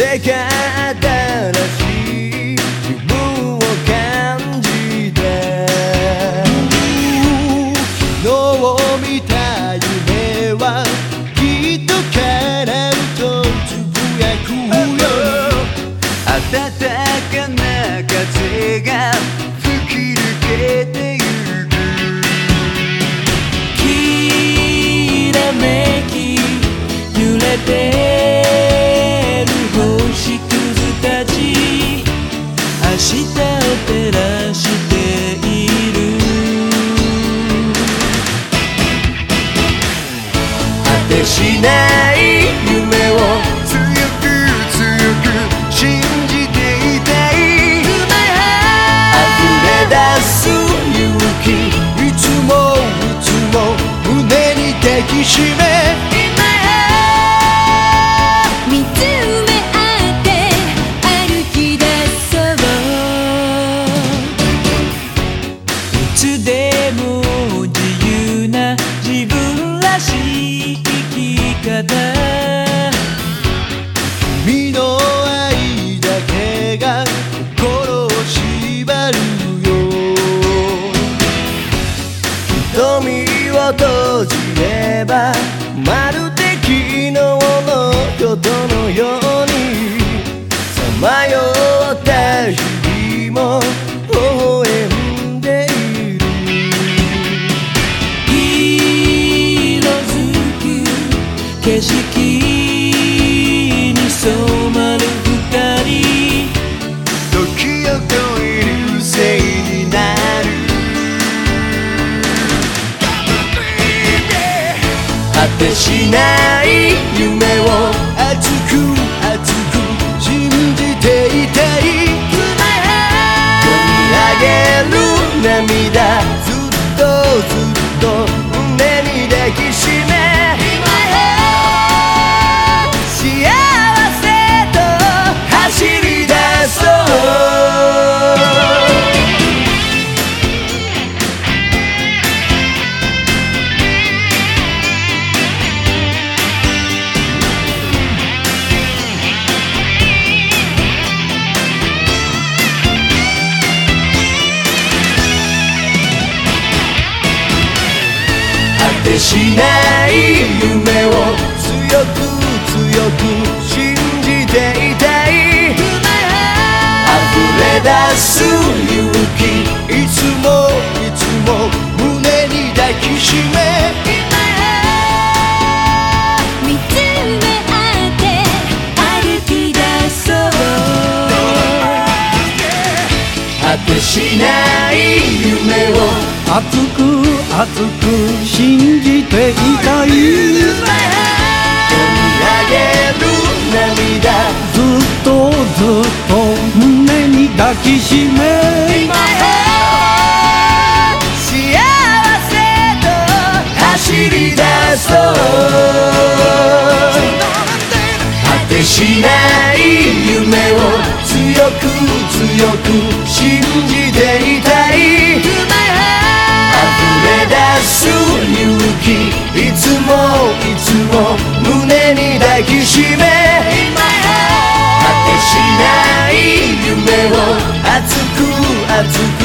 世界だら照らしている。果てしないてしない夢を熱く熱く信じていたい。込み上げる涙ずっとずっとしない夢を強く強く熱く熱く信じていたい」「涙。ずっとずっと胸に抱きしめ」「幸せと走り出そう」「果てしない夢を強く強く信じしめ。果てしない夢を熱く熱く